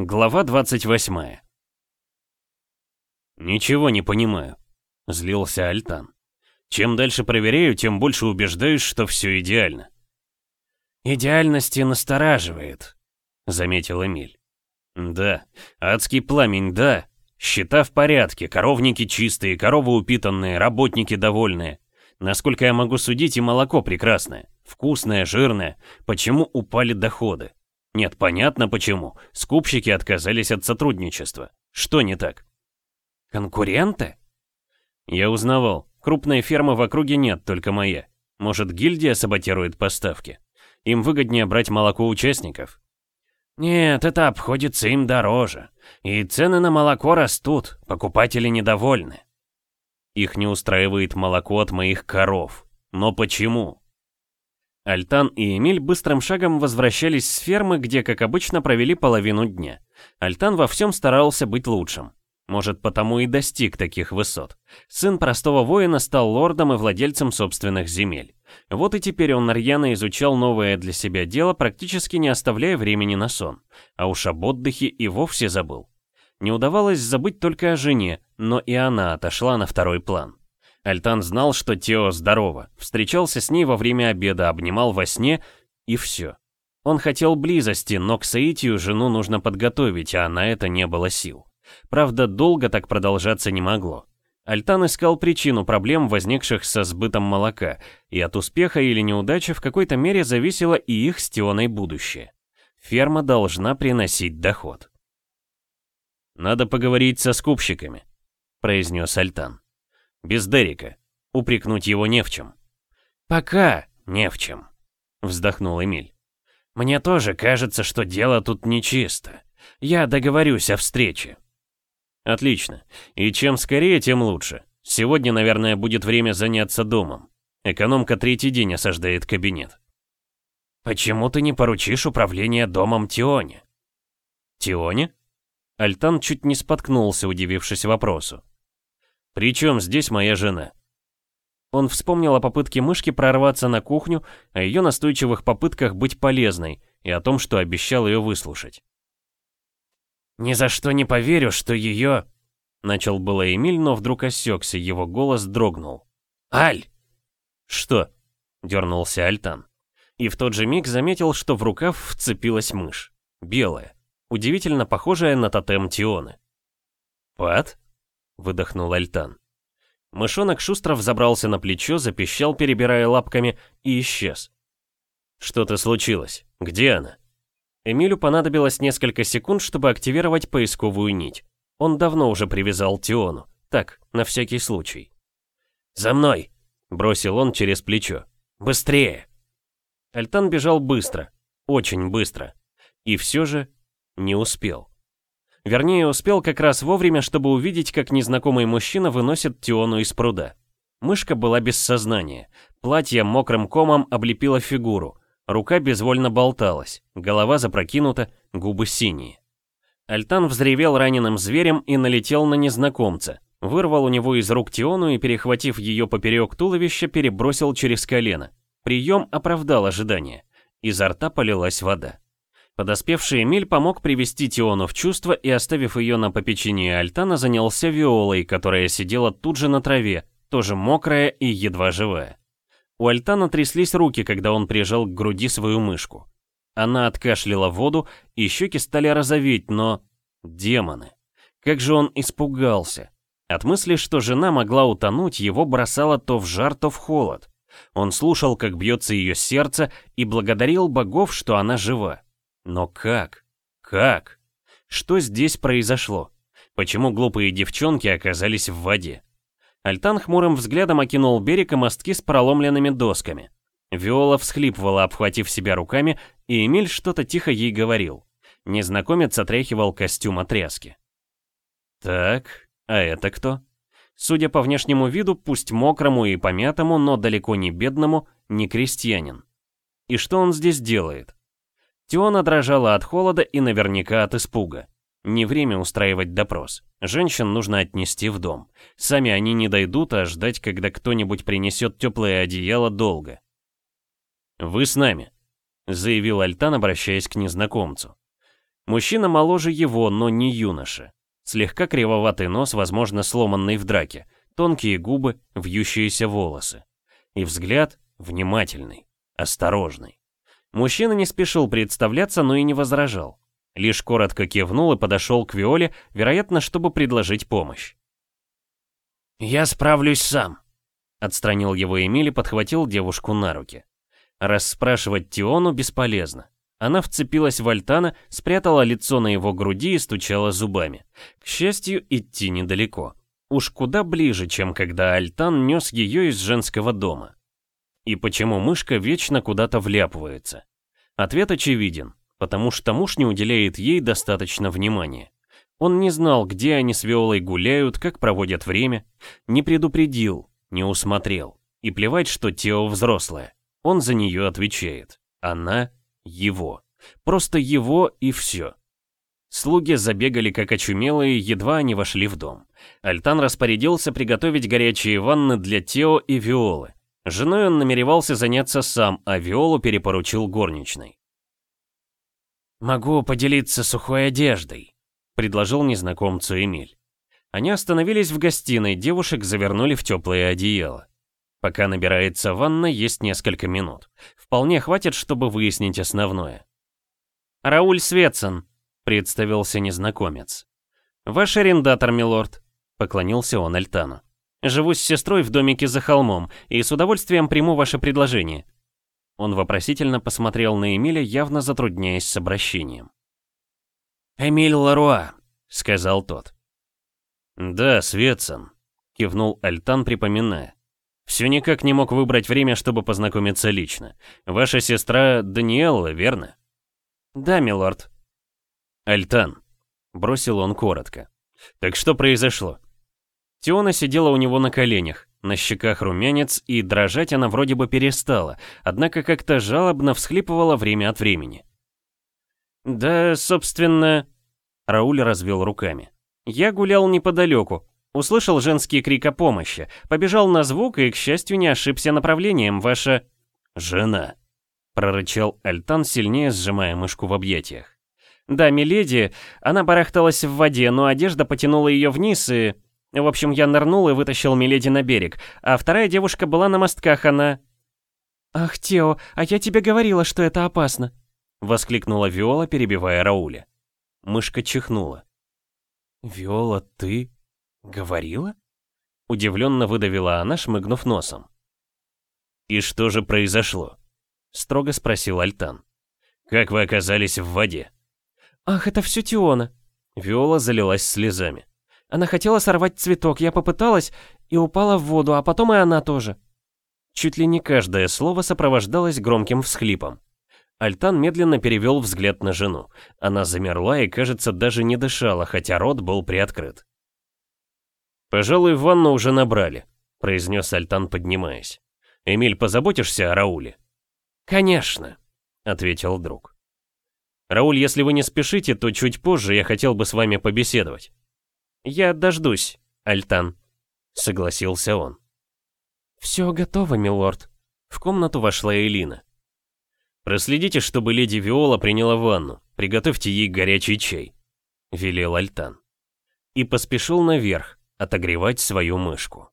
Глава 28 «Ничего не понимаю», — злился Альтан. «Чем дальше проверяю, тем больше убеждаюсь, что все идеально». «Идеальности настораживает», — заметил Эмиль. «Да, адский пламень, да. Счета в порядке, коровники чистые, коровы упитанные, работники довольные. Насколько я могу судить, и молоко прекрасное, вкусное, жирное. Почему упали доходы? Нет, понятно почему. Скупщики отказались от сотрудничества. Что не так? Конкуренты? Я узнавал. Крупной фермы в округе нет, только моя. Может, гильдия саботирует поставки? Им выгоднее брать молоко участников. Нет, это обходится им дороже. И цены на молоко растут, покупатели недовольны. Их не устраивает молоко от моих коров. Но почему? Альтан и Эмиль быстрым шагом возвращались с фермы, где, как обычно, провели половину дня. Альтан во всем старался быть лучшим. Может, потому и достиг таких высот. Сын простого воина стал лордом и владельцем собственных земель. Вот и теперь он рьяно изучал новое для себя дело, практически не оставляя времени на сон. А уж об отдыхе и вовсе забыл. Не удавалось забыть только о жене, но и она отошла на второй план. Альтан знал, что Тео здорово, встречался с ней во время обеда, обнимал во сне, и все. Он хотел близости, но к соитию жену нужно подготовить, а на это не было сил. Правда, долго так продолжаться не могло. Альтан искал причину проблем, возникших со сбытом молока, и от успеха или неудачи в какой-то мере зависело и их с Тионой будущее. Ферма должна приносить доход. «Надо поговорить со скупщиками», — произнес Альтан. Без Дерека. Упрекнуть его не в чем. «Пока не в чем», — вздохнул Эмиль. «Мне тоже кажется, что дело тут нечисто. Я договорюсь о встрече». «Отлично. И чем скорее, тем лучше. Сегодня, наверное, будет время заняться домом. Экономка третий день осаждает кабинет». «Почему ты не поручишь управление домом Тионе?» «Тионе?» Альтан чуть не споткнулся, удивившись вопросу. «При чем здесь моя жена?» Он вспомнил о попытке мышки прорваться на кухню, о ее настойчивых попытках быть полезной и о том, что обещал ее выслушать. «Ни за что не поверю, что ее...» Начал было Эмиль, но вдруг осекся, его голос дрогнул. «Аль!» «Что?» — дернулся Альтан. И в тот же миг заметил, что в рукав вцепилась мышь. Белая. Удивительно похожая на тотем Тионы. «Пат?» Выдохнул Альтан. Мышонок шустро взобрался на плечо, запищал, перебирая лапками, и исчез. Что-то случилось. Где она? Эмилю понадобилось несколько секунд, чтобы активировать поисковую нить. Он давно уже привязал Тиону. Так, на всякий случай. «За мной!» — бросил он через плечо. «Быстрее!» Альтан бежал быстро. Очень быстро. И все же не успел. Вернее, успел как раз вовремя, чтобы увидеть, как незнакомый мужчина выносит Тиону из пруда. Мышка была без сознания. Платье мокрым комом облепило фигуру. Рука безвольно болталась, голова запрокинута, губы синие. Альтан взревел раненым зверем и налетел на незнакомца. Вырвал у него из рук Тиону и, перехватив ее поперек туловища, перебросил через колено. Прием оправдал ожидания. Изо рта полилась вода. Подоспевший Эмиль помог привести Тиону в чувство и, оставив ее на попечении Альтана, занялся Виолой, которая сидела тут же на траве, тоже мокрая и едва живая. У Альтана тряслись руки, когда он прижал к груди свою мышку. Она откашляла воду, и щеки стали розоветь, но... Демоны. Как же он испугался. От мысли, что жена могла утонуть, его бросало то в жар, то в холод. Он слушал, как бьется ее сердце, и благодарил богов, что она жива. Но как? Как? Что здесь произошло? Почему глупые девчонки оказались в воде? Альтан хмурым взглядом окинул берег и мостки с проломленными досками. Виола всхлипывала, обхватив себя руками, и Эмиль что-то тихо ей говорил. Незнакомец отряхивал костюм отряски. Так, а это кто? Судя по внешнему виду, пусть мокрому и помятому, но далеко не бедному, не крестьянин. И что он здесь делает? Теона дрожала от холода и наверняка от испуга. Не время устраивать допрос. Женщин нужно отнести в дом. Сами они не дойдут, а ждать, когда кто-нибудь принесет теплое одеяло, долго. «Вы с нами», — заявил Альтан, обращаясь к незнакомцу. Мужчина моложе его, но не юноша. Слегка кривоватый нос, возможно, сломанный в драке, тонкие губы, вьющиеся волосы. И взгляд внимательный, осторожный. Мужчина не спешил представляться, но и не возражал. Лишь коротко кивнул и подошел к Виоле, вероятно, чтобы предложить помощь. «Я справлюсь сам», — отстранил его Эмиль и подхватил девушку на руки. Расспрашивать Тиону бесполезно. Она вцепилась в Альтана, спрятала лицо на его груди и стучала зубами. К счастью, идти недалеко. Уж куда ближе, чем когда Альтан нес ее из женского дома. И почему мышка вечно куда-то вляпывается? Ответ очевиден, потому что муж не уделяет ей достаточно внимания. Он не знал, где они с Виолой гуляют, как проводят время, не предупредил, не усмотрел. И плевать, что Тео взрослая. Он за нее отвечает. Она его. Просто его и все. Слуги забегали как очумелые, едва они вошли в дом. Альтан распорядился приготовить горячие ванны для Тео и Виолы. Женой он намеревался заняться сам, а Виолу перепоручил горничной. «Могу поделиться сухой одеждой», — предложил незнакомцу Эмиль. Они остановились в гостиной, девушек завернули в теплое одеяло. Пока набирается ванна, есть несколько минут. Вполне хватит, чтобы выяснить основное. «Рауль Светсон», — представился незнакомец. «Ваш арендатор, милорд», — поклонился он Альтану. «Живу с сестрой в домике за холмом, и с удовольствием приму ваше предложение». Он вопросительно посмотрел на Эмиля, явно затрудняясь с обращением. «Эмиль Ларуа», — сказал тот. «Да, Светсон», — кивнул Альтан, припоминая. Все никак не мог выбрать время, чтобы познакомиться лично. Ваша сестра Даниэлла, верно? Да, милорд. Альтан. Бросил он коротко. Так что произошло? Тиона сидела у него на коленях, на щеках румянец, и дрожать она вроде бы перестала, однако как-то жалобно всхлипывала время от времени. «Да, собственно...» Рауль развел руками. «Я гулял неподалеку, Услышал женский крик о помощи, побежал на звук и, к счастью, не ошибся направлением. Ваша... «Жена», — прорычал Альтан, сильнее сжимая мышку в объятиях. «Да, миледи, она барахталась в воде, но одежда потянула ее вниз и...» В общем, я нырнул и вытащил Миледи на берег, а вторая девушка была на мостках, она... «Ах, Тео, а я тебе говорила, что это опасно!» Воскликнула Виола, перебивая Рауля. Мышка чихнула. «Виола, ты...» «Говорила?» Удивленно выдавила она, шмыгнув носом. «И что же произошло?» Строго спросил Альтан. «Как вы оказались в воде?» «Ах, это все Тиона!» Виола залилась слезами. «Она хотела сорвать цветок, я попыталась и упала в воду, а потом и она тоже». Чуть ли не каждое слово сопровождалось громким всхлипом. Альтан медленно перевел взгляд на жену. Она замерла и, кажется, даже не дышала, хотя рот был приоткрыт. «Пожалуй, ванну уже набрали», — произнес Альтан, поднимаясь. «Эмиль, позаботишься о Рауле?» «Конечно», — ответил друг. «Рауль, если вы не спешите, то чуть позже я хотел бы с вами побеседовать». «Я дождусь, Альтан», — согласился он. «Все готово, милорд». В комнату вошла Элина. «Проследите, чтобы леди Виола приняла ванну. Приготовьте ей горячий чай», — велел Альтан. И поспешил наверх, отогревать свою мышку.